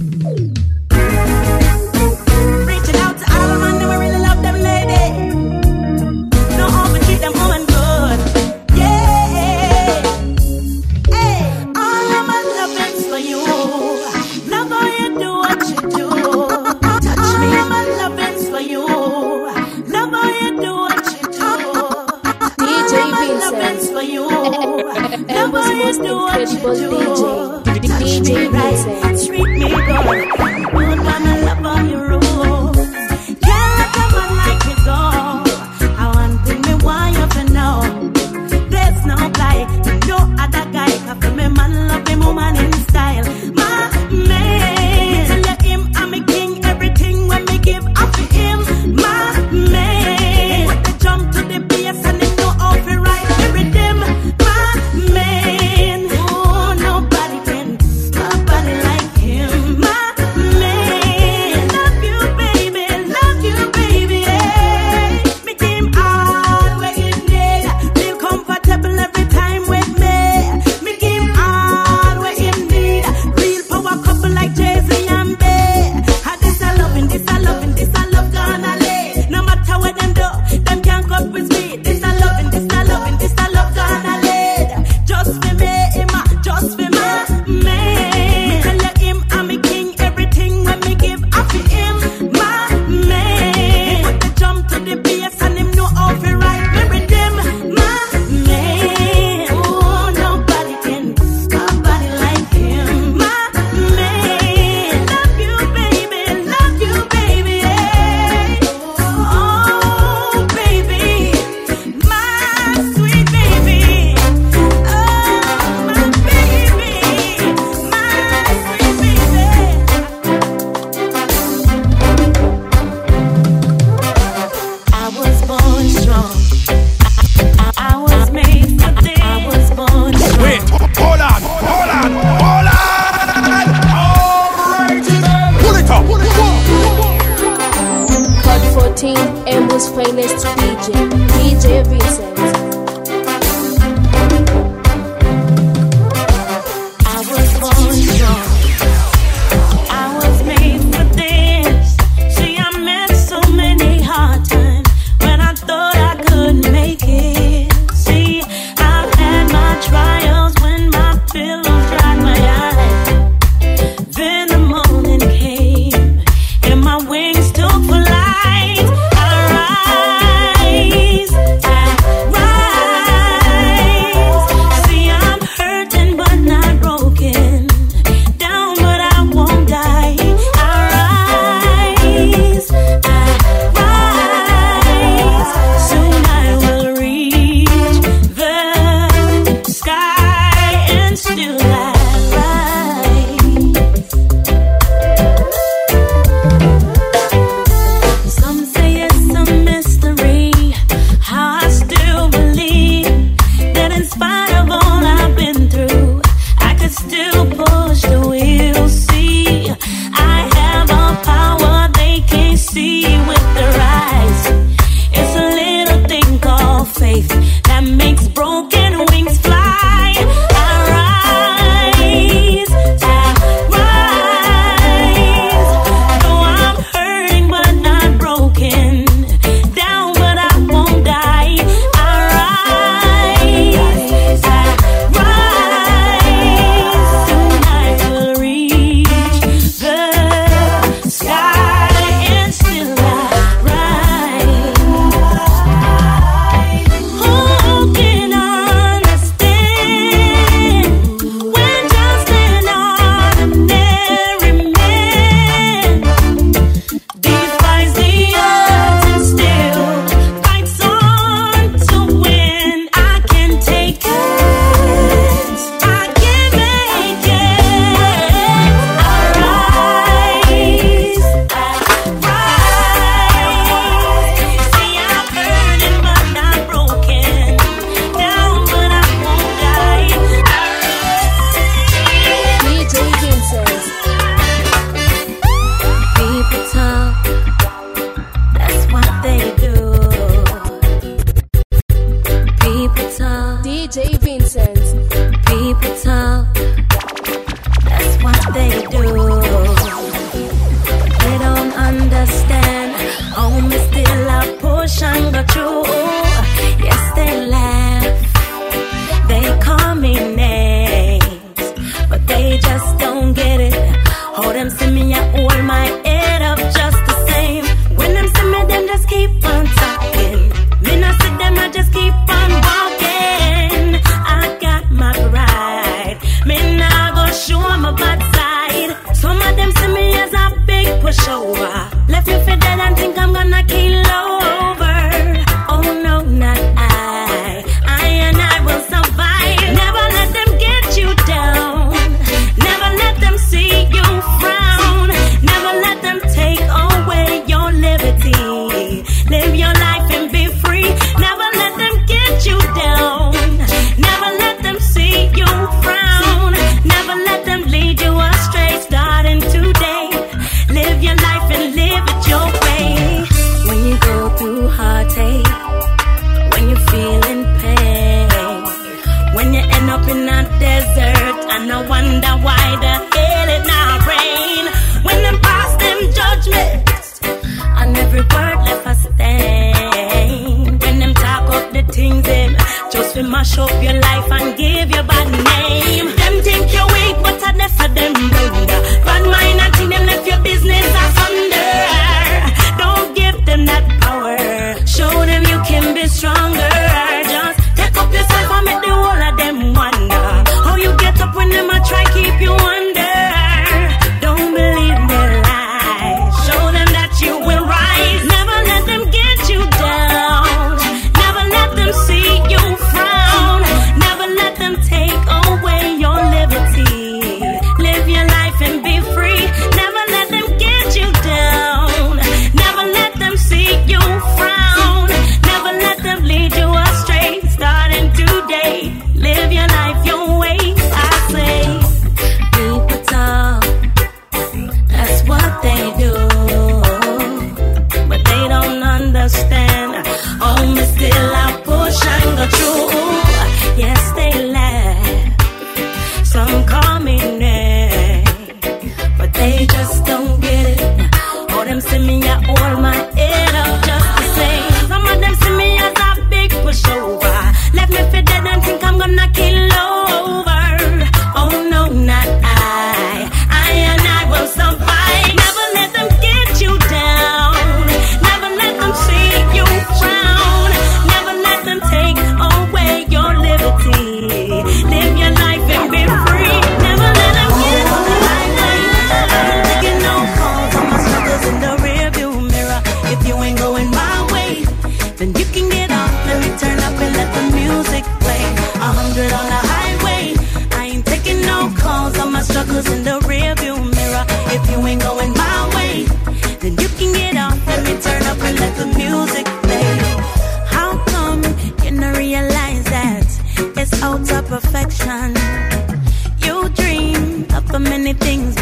I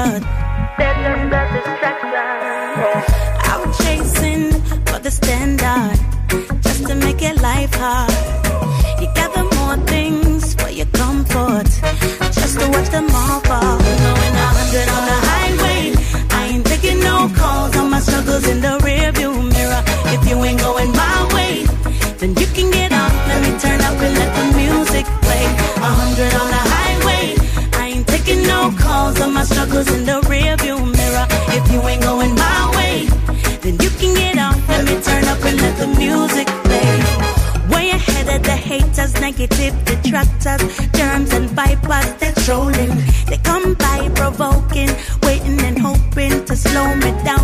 blood. I'm chasing for the standard just to make your life hard. You gather more things for your comfort just to watch them all fall. Going a hundred on the highway, I ain't taking no calls on my struggles in the rearview mirror. If you ain't going my way, then you can get off. Let me turn up and let the music play. A hundred on of my struggles in the rearview mirror. If you ain't going my way, then you can get off. Let me turn up and let the music play. Way ahead of the haters, negative detractors, germs and vipers, they're trolling. They come by provoking, waiting and hoping to slow me down.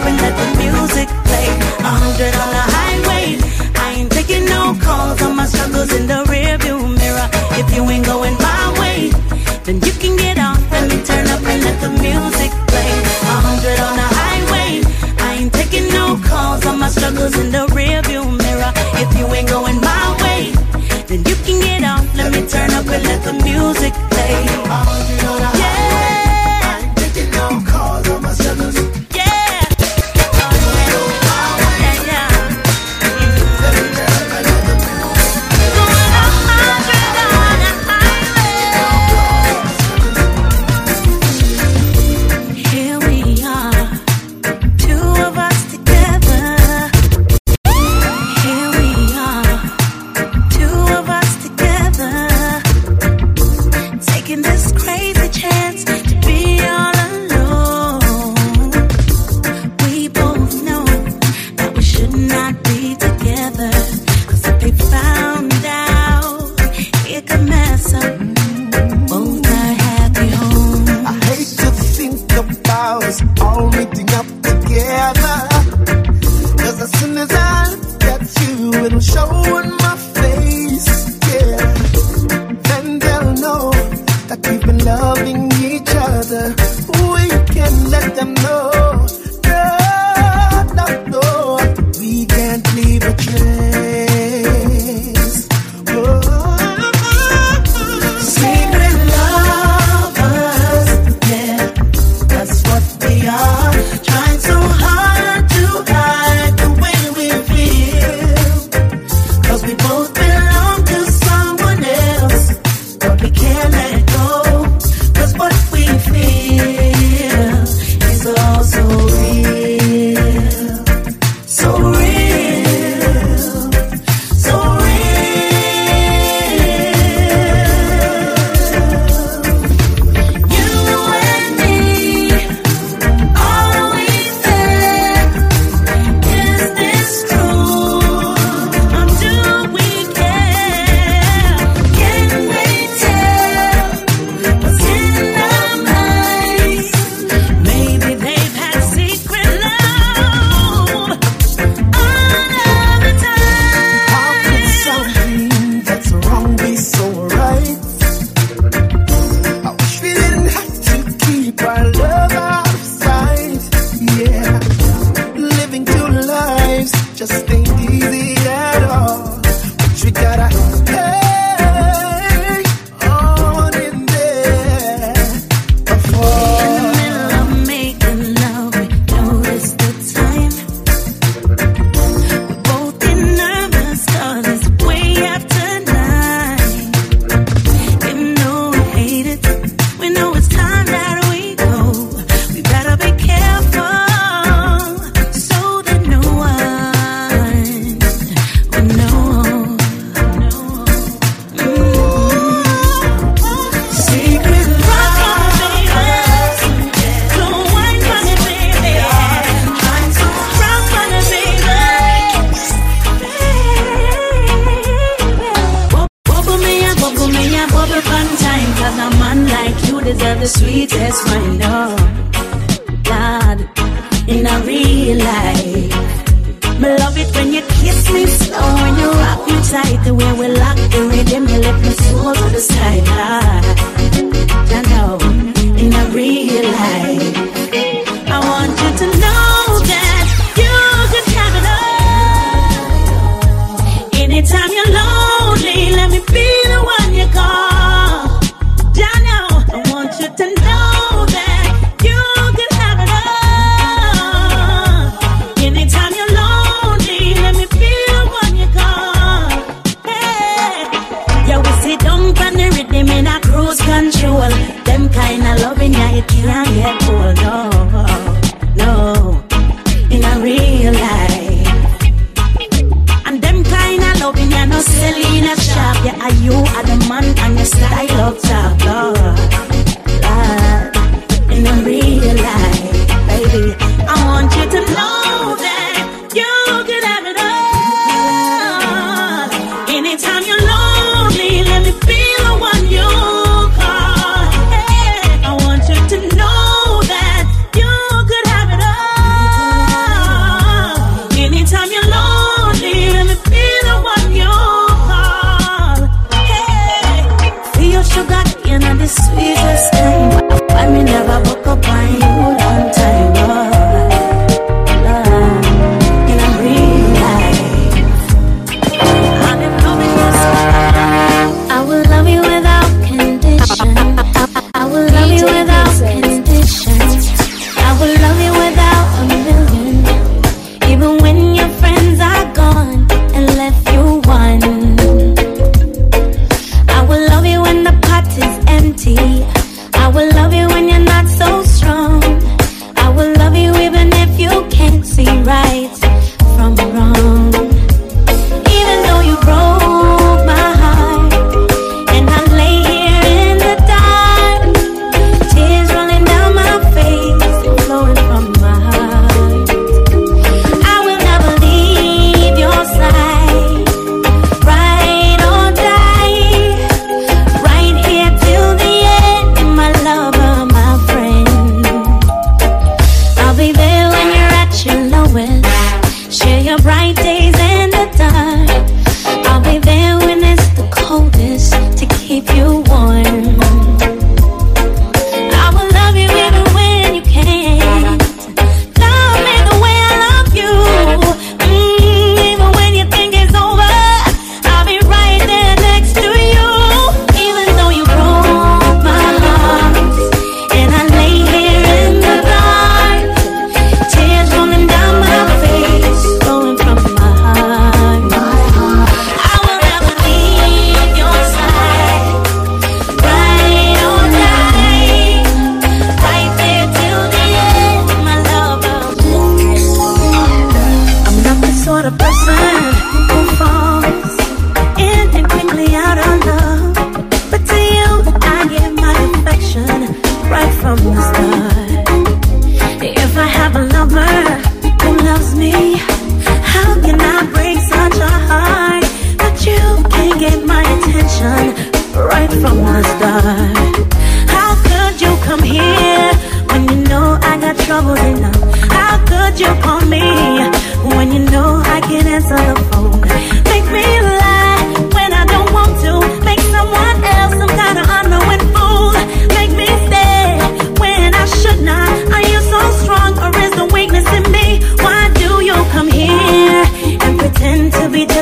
up and let the music play. A hundred on the highway. I ain't taking no calls on my struggles in the rearview mirror. If you ain't going my way, then you can get off. Let me turn up and let the music play. A hundred on the highway. I ain't taking no calls on my struggles in the rearview mirror. If you ain't going my way, then you can get off. Let me turn up and let the music play. showing Selena Sharp, yeah, are you are the man and your style of top.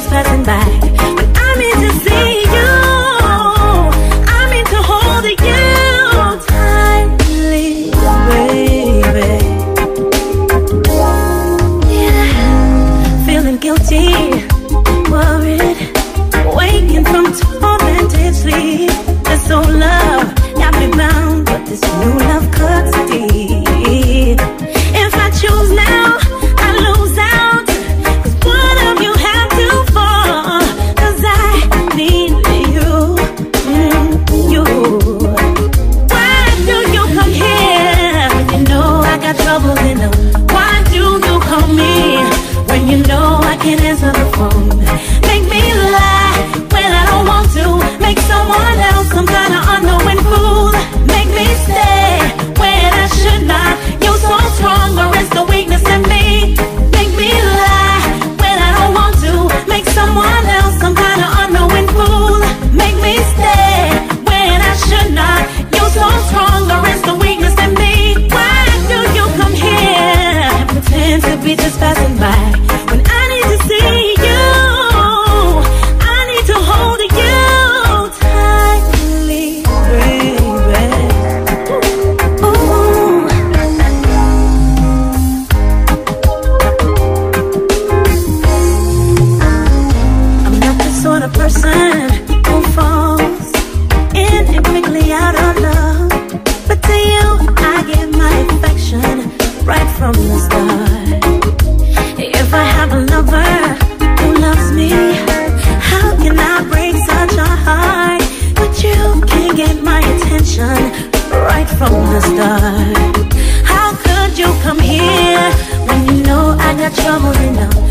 Passing by? When I mean to see morena